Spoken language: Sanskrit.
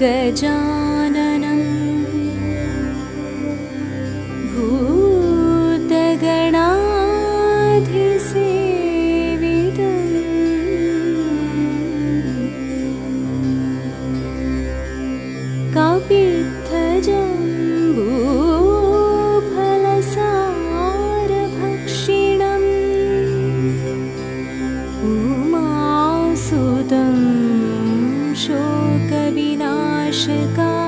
गजाननम् भूतगणाधिसेवितम् कपित्थजम्बूफलसारभक्षिणम् उमासुतं 谁告？